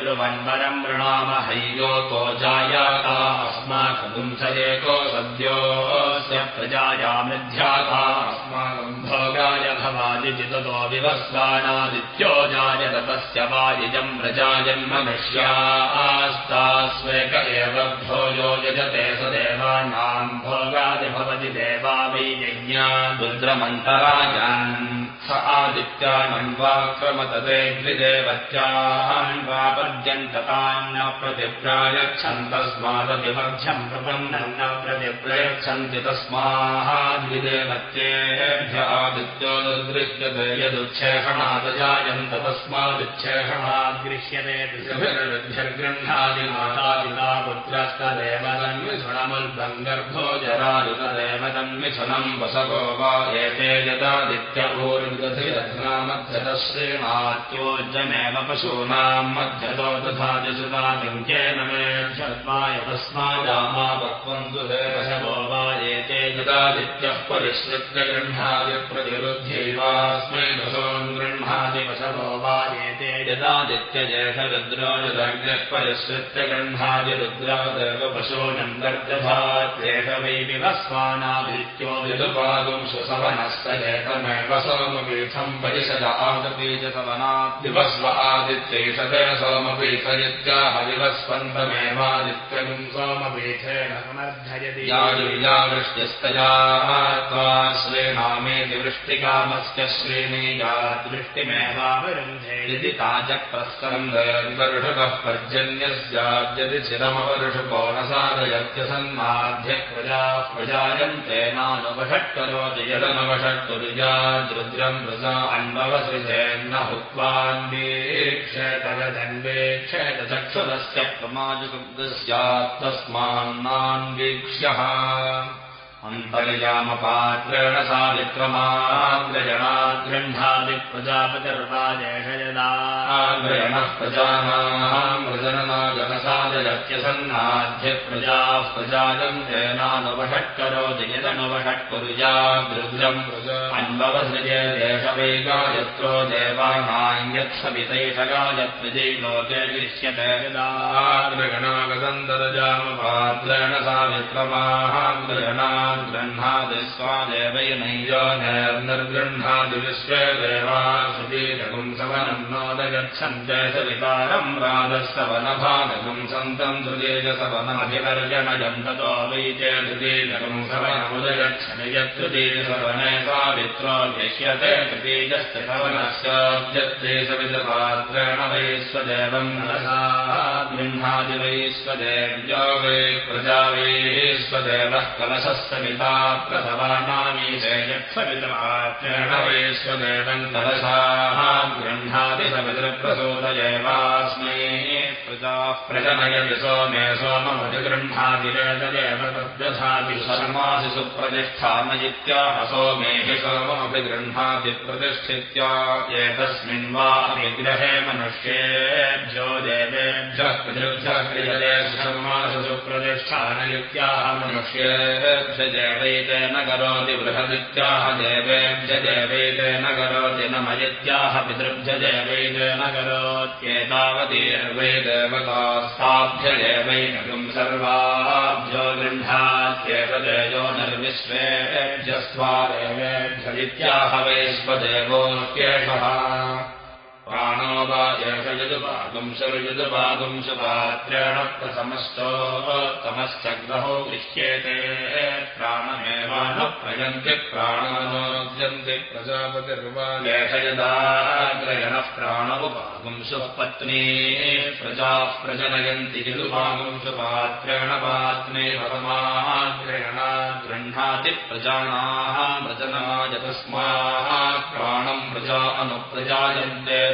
ब्रुवन्वरम् मृणामहैयोतो जायाता अस्माकम् स एको सद्योस्य प्रजायामृध्याता अस्माकम् भोगाय भवादिजिततो विवस्वानादित्यो जायत तस्य वायिजम् प्रजाजन्मनुष्यास्तास्वेक एव भोजो यजते स देवानाम् भोगादि भवति देवा वै यज्ञा रुद्रमन्तराजान् स आदित्यानन्वाक्रमतते द्विदेवत्यान् वा पर्यन्ततान्न प्रतिप्रायच्छन्तस्मादतिमध्यम् प्रपन्नम् न प्रतिप्रयच्छन्ति तस्माः द्विदेवत्येभ्य आदित्यो दृश्यते यदुच्छेषणादजायन्त तस्मादुच्छेषणाद्गृह्यते गृह्णादिमातादिता पुत्रस्तदेव तन्मिथुनमुल्बम् गर्भो जरायुतदेव तन्मिथुनम् वसवो वा एते यदादित्य ऊर्विदधिरध्नामध्यतः श्रीमात्योज्जमेव पशूनाम् मध्यतो तथा जसुतामिङ्केन मेध्यत्वाय तस्मादामा वक्वन्तु देवशवो वा एते यदादित्यः परिश्रित्य गृह्णादि प्रतिरुध्यैवास्मै वशोन् गृह्णादि वशवो वा एते यदादित्यजेषरुद्रो यदग्निः परिश्रित्य गृह्णादि रुद्रादेव पशूनम् गर्जभात्येष वै विवस्वानादित्यो विदुपागुंशु सवनस्त एकमेव सोमपीठम् परिषद सोमपीठयित्याह विवस्वन्तमेवादित्यगुम् सोमपीठेन समर्थयति याजुयावृष्ट्यस्तया त्वा श्रीनामेति वृष्टिकामस्य श्रेणीया दृष्टिमेवावरुन्धे यदि ताजक्प्रस्करन्दर्षुकः पर्जन्यस्याद्यदि चिरमवरुषुको न साधयत्यसन्माध्यप्रजाः प्रजायन्ते नानुवषट्करोति यदनवषट्कुरुजा रुद्रम् मृजा अन्ववसृजेन्न हुत्वान्वीक्षेतरदन्वीक्षेत चक्षुरस्य प्रमाजसुग्धस्यात् तस्मान्नान्वीक्ष्यः अन्तर्यामपात्रेण सा विक्रमाग्रजणाद्गृह्णादि प्रजापतिर्वाजेष यदाग्रयणः प्रजानाम् मृजननागनसादयत्यसन्नाध्यप्रजाः प्रजाजम् तेनानुवषट्करोति यदनुवषट्कुरुजा रुद्रम् अन्ववसृजे देशवैगायत्रो देवानाम् यत्सवितैषगायत्विजै लोके दृश्यते यदाग्रगणागदन्तरजामपात्रेण सा विक्रमाग्रजणा गृह्णादि स्वादेवैनैयो निर्गृह्णादि विश्वे देवासुदीरगुम् सवनम् नोदगच्छन्ते सवितारम् राजसवनभागुम् सन्तम् तृतीयसवनमधिवर्जनयम् ततो वैते तृतीयगुम् सवनमुदगच्छति यत्तृतीयसवने सावित्रो गृह्यते तृतीयस्य सवनस्याद्यत्ते सवितपात्रेण वै स्वदेवम् नरसा गृह्णादि वै स्वदेव्यो वै प्रजा वै स्वदेवः कलशस्य सविता कलशाः गृह्णादि सवितृप्रसूतयेवास्मै प्रजाः प्रजनयति सोमे सोममधिगृह्णादिरेतदेव तद्यथापि शर्मासि सुप्रतिष्ठामयित्याह सोमेहि सोममभिगृह्णाति प्रतिष्ठित्या एतस्मिन् वा विग्रहे मनुष्येभ्यो देवेभ्यः पितृभ्यः क्रियते शर्मासु सुप्रतिष्ठानयुक्त्याः मनुष्येभ्य देवैते न करोति बृहदित्याह देवेभ्य देवैते न करोति न मयित्याह पितृभ्य देवैते न करोत्येतावतीर्वै देवतास्ताभ्यदेवैकम् सर्वाभ्यो गृह्णात्येतदेयो निर्विश्वेभ्यस्त्वा देवेभ्यदित्याह वैश्वदेवोऽप्येषः प्राणो वा एष यजुपागुंशरुजुपागुंशपात्रेण प्रथमश्चोत्तमश्च ग्रहो गृह्येते प्राणमेव न प्रयन्ति प्राणमनोद्यन्ति प्रजापतिर्वालेष यदाग्रयणः प्राण उपागुंशुः पत्नी प्रजाः प्रजनयन्ति यदुपागुंशपात्रेण पात्ने प्रथमाग्रयणा गृह्णाति प्रजानाः प्रजनाय तस्मात् प्राणम् प्रजा अनुप्रजायन्ते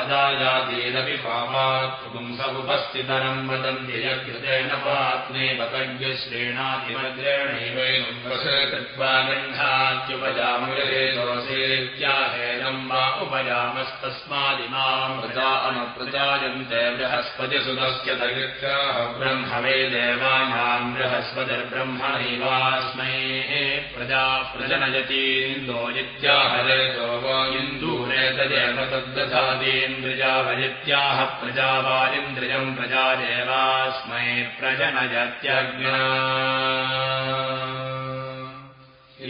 अजायादेरपि पापात् पुंस उपस्थितरम् वदन्ति यद्युतेन पात्मेव वश कृत्वा गृह्णात्युपजामगरेदोषेत्याहेनम् वा उपजामस्तस्मादिमाम् प्रजा अनुप्रजायन्ते बृहस्पतिसुतस्य दयित्याः ब्रह्मवे देवानाम् बृहस्पतिर्ब्रह्मणैवास्मै प्रजा प्रजनयतीन्दो नित्याहरेतो वा इन्दूरे तदेव तद्दधातीन्द्रिजावयित्याह प्रजावादिन्द्रियम् प्रजादेवास्मै प्रजनयत्यज्ञा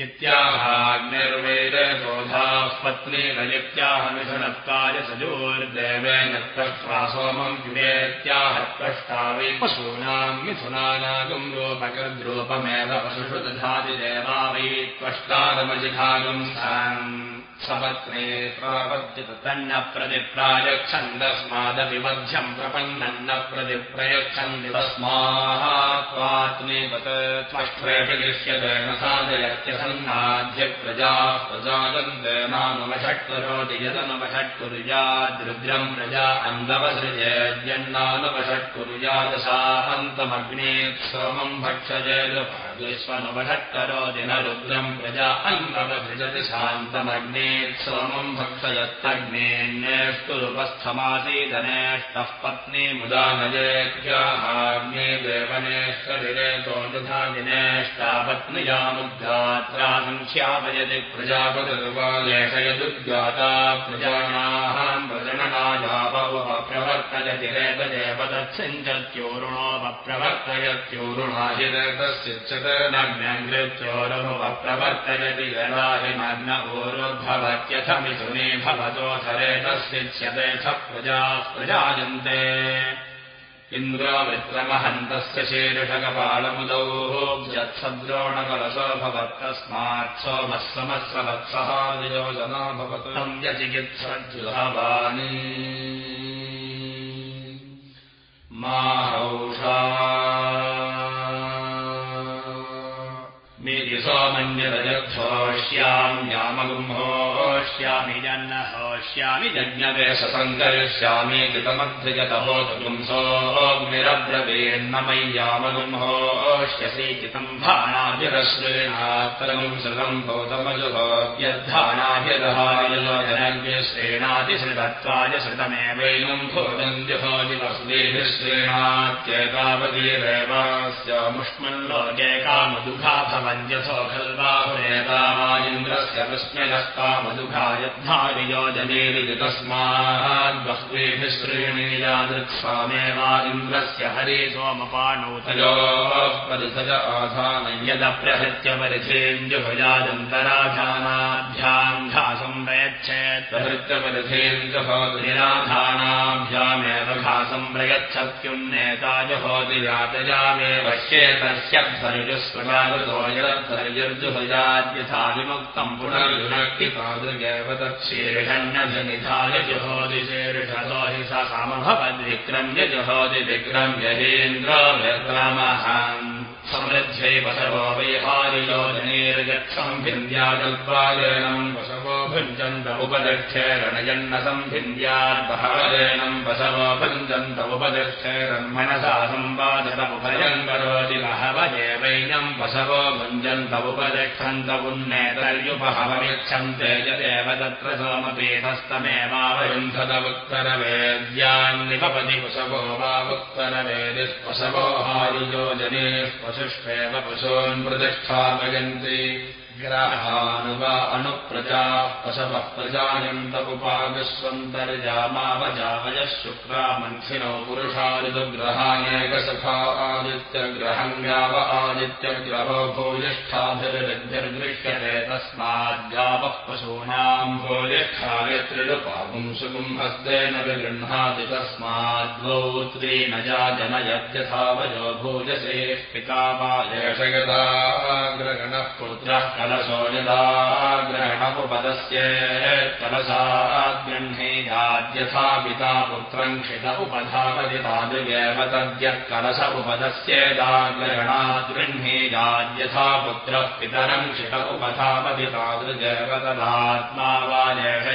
इत्याहाग्निर्वेदोधाः पत्नी रयित्याह मिथुनत्काय सजोर्देवेन त्वष्ट्रा सोमम् जुवेत्याह त्वष्टा वै पशूनाम् मिथुनानागम् रूपकृद्रूपमेव पशुषु दधाति देवा वै त्वष्टादमजिघागम् साम् सपत्ने प्रापद्यत तन्न प्रतिप्रायच्छन्दस्मादपि मध्यम् प्रपन्नन्न प्रतिप्रयच्छन्ति तस्मात्त्वात्मेवत त्वष्ट्रेपि दृश्यतेन साधयत्यसन्नाद्य प्रजा प्रजादन्ते नानुवषट्करोति यदनुवषट्कुर्याद्रुद्रम् प्रजा अन्दवसृजेद्यन्नानुवषट्कुर्यादशाहन्तमग्ने सोमम् भक्षजेद विश्वनुवषट्करोति न रुद्रम् प्रजा अङ्गवभृजति शान्तमग्ने सोमम् भक्षयत्तग्नेऽन्येष्टुरुपस्थमासीदनेष्टः पत्नी मुदा नजेभ्याहाग्ने देवनेश्वरिरेतो तथा दिनेष्टा पत्न्यामुद्गात्रा संख्यापयति प्रजापतिर्वालेशयदुद्गाता प्रजानाः तत्सिञ्चत्योरुणोपप्रवर्तयत्योरुणाशिदर्तस्यच्योरुणोपप्रवर्तयति गणाहिमग्न ओरोद्भवत्यथ मिथुने भवतोऽथरेतस्यच्यते च प्रजाः प्रजायन्ते। इन्द्रामित्रमहन्तस्य शीर्षकपालमुदौ यत्सद्रोणकलशो भवत्तस्मात् सोमः समस्रवत्सः भवतु व्यचिकित्सज्जुहवानी माहौषा सोमन्यरजद्धोष्याम्यामगुम्होष्यामि जन्नहोष्यामि यज्ञवेशसङ्करिष्यामि चितमध्यगतहोतपुंसोऽग्निरब्रवीन्न मय्यामगुम्होष्यसि चितम् भाणाभिरश्रेणात्तरम् श्रुतम् भूतमजुहोऽप्यद्धानाभिदहायज्ञ श्रेणातिश्रितत्वाय श्रुतमेवैनम् भूतन्त्यहोजि वसुदेभिः श्रेणात्येकावतीरेवास्यामुष्मल्लोके कामदुघा भवन्त्यथो खल्वाहुरेतामायिन्द्रस्य विस्मयस्तामदुघा यद्धारियोजनेरिति तस्माद्बह्वीभिः श्रेणीयादृक्स्वामेवादिन्द्रस्य हरे सोमपाणौतयोः परिसज आधान यदप्रहृत्य परिधेन्द्युभयादन्तराधानाभ्याम् घासम् प्रयच्छेत्तृत्यपरिधेन्द्रहोतिराधानाभ्यामेव घासम् प्रयच्छत्युन्नेता जहोति यातयामेव श्येतस्य ध्वनिजुस्वजागतो यद्धर्युर्जुभजाद्यथा विमुक्तम् पुनर्जुनक्तिपादृगेव तच्छीर्षण्यजनिधाय जुहोति शीर्षतो हि स समभवद्विक्रम्य जुहोति विक्रम्य हेन्द्र विक्रमः समृद्ध्यै पशवो वैहारियोजनेर्गच्छम् भिन्द्याकल्पायनम् पशवो भुञ्जन्त उपदक्षेरणयन्न सम्भिन्द्याद्बहवलेनम् पशवो भुञ्जन्त उपदक्षेरन्मनसा सम्पादत उभयम् करोति बहवदेवैनम् पशवो भुञ्जन्त उपदक्षन्त उन्नेतर्युपहवमिच्छन्ते यदेव तत्र सोमपीठस्तमेवावयुन्धत उत्तरवेद्यान्निपपति पशवो वा उत्तरवेदिः पशवो हारियोजने पशुष्वेव पशून् ग्राहानुवा अनुप्रजाः पशवः प्रजायन्त उपाविश्वन्तर्जामावजावयः शुक्रामन्थिनो पुरुषादिग्रहानेकसखा आदित्यग्रहम् याव आदित्यग्रहो भूयिष्ठाभिर्विद्भिर्गृह्यते तस्माद्यावः पशूनाम् भूयिष्ठायत्रिरुपागुम् सुगुम् हस्तेन विगृह्णाति तस्माद्वौ त्रीन जाजनयत्यथा वयो भूयसे पिता वा एष यदा ग्रहणः पुत्रः कलशो यदा ग्रहणमुपदस्य कलशाद्गृह्णेयाद्यथा पिता पुत्रम् क्षित उपधापति तादृगेव तद्यत् कलश उपदस्येदाग्रहणाद् गृह्णेयाद्यथा पुत्रः पितरम् क्षित उपधापति तादृगेव तदात्मा वा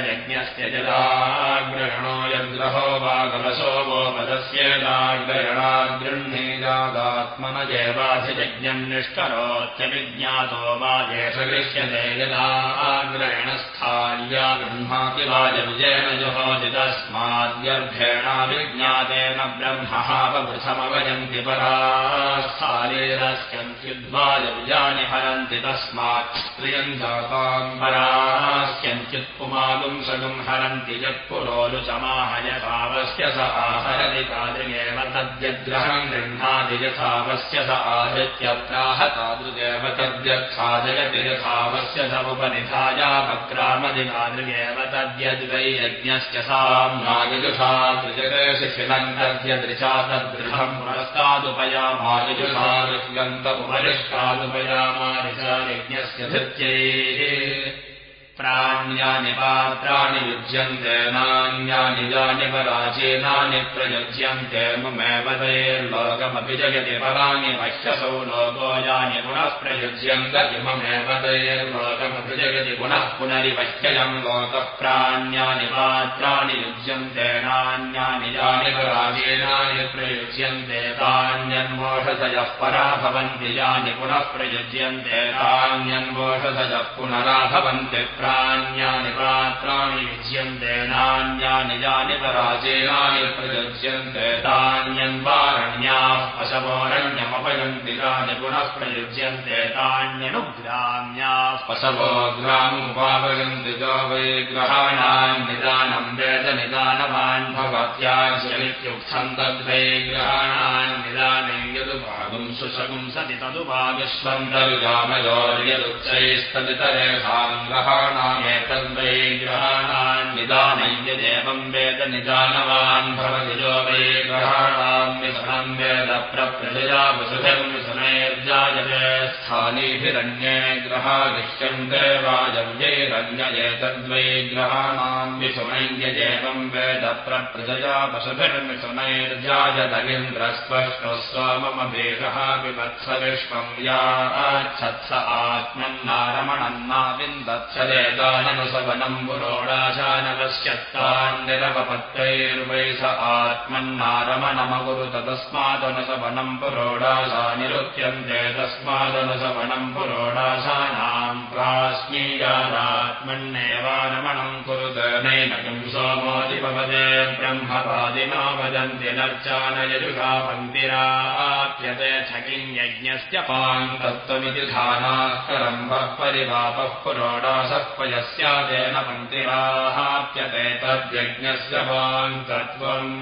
यज्ञस्य यदाग्रहणो यद्ग्रहो वा कलशो वो पदस्येदाग्रहणाद् गृह्णेयादात्मन एवाधियज्ञम् निष्करोत्यभिज्ञातो वा एष गृह्यते गृह्णाति वायविजयन जुहोति तस्माद्यर्घेणाभिज्ञातेन ब्रह्महापृथमवयन्ति परास्थालेरस्यन्त्युद्वायविजानि हरन्ति तस्मात् परास्यन्त्युत्पुमागुम् सगुम् हरन्ति यत्पुरोरुचमाहय तावस्य स आहरति तादृगेव तद्यद्ग्रहम् गृह्णाति यथावस्य स आहृत्यप्राह तादृगेव तद्यच्छादयति यथावस्य स उपनिधायापक्रामदितादृगेव तद्यद्वै यज्ञस्य साम्नायुषा दृजते शिशिलम् तद्यदृशा तद्गृहम् पुरस्तादुपयामायुषा गृह्यन्तमुपरिष्टादुपयामारिषा यज्ञस्य धृत्यैः प्राण्यानि पात्राणि युज्यन्ते नान्यानि यानि पराचीनानि प्रयुज्यन्ते। ममेव तैर्लोकमपि जगति पराणि मह्यसौ लोको यानि पुनः प्रयुज्यन्त। इममेव तैर्लोकमपि जगति पुनः पुनरिवह्ययम् लोकः प्राण्यानि पात्राणि युज्यन्ते नान्यानि यानि पराचीनानि प्रयुज्यन्ते। तान्यन्मोषधयः परा भवन्ति यानि पुनः प्रयुज्यन्ते। तान्यन्मोषधयः पुनरा भवन्ति प्राण्यानि पात्राणि युज्यन्ते नान्यानि यानि पराचीनानि प्रयुज्यन्ते तान्यन्वारण्याः पशवोरण्यमपयन्ति तानि पुनः प्रयुज्यन्ते तान्यनुग्राम्याः पशवो ग्रामुपापयन्ति च वै ग्रहाणाम् निदानम् वेदनिदानवान् भवत्याश्यमित्युक्थम् तद्वै ग्रहाणाम् निदाने यदुभागुम् सुषगुम् सति तदुभागस्वन्तर्गामयोर्यदुच्चैस्तदितरेषाम् ग्रहाणाम् नामेतद्वै ग्रहाणाम् निदानम् यदेवम् वेद निदानवान् वै ग्रहाणाम् विसनम् वेद वसुभिर्विसनैर्जायते स्थानीभिरन्ये ग्रहादिष्यन्ते वायव्यैरन्ययेतद्वै ग्रहाणाम् विसुनैर्यदेवम् वेद प्रप्रजया वसुभिर्विसनैर्जायत इन्द्रस्पष्टो स्वममभेषः विवत्स विश्वम् या अच्छत्स आत्मन्नारमणन्नाविन्दत्सदे नुसवनम् पुरोडाशानवश्यत्तान्निरपपत्तैर्वै स आत्मन्नारमणमकुरुत तस्मादनुसवनम् पुरोडाशा निरुच्यन्ते तस्मादनुसवनम् पुरोडाशानाम् प्रास्मीयादात्मन्नेवारमणम् कुरुत नैन किम् सोमोदिपवदे ब्रह्मपादिनो वदन्ति नर्चानयजुषा पङ्क्तिराप्यते ठकिम् यज्ञस्य पान्तत्वमिति धानाकरम्भः परिवापः पुरोडाशः पयस्यादेन पङ्क्तिराहाप्यते तद्यज्ञस्य पान्तत्वम्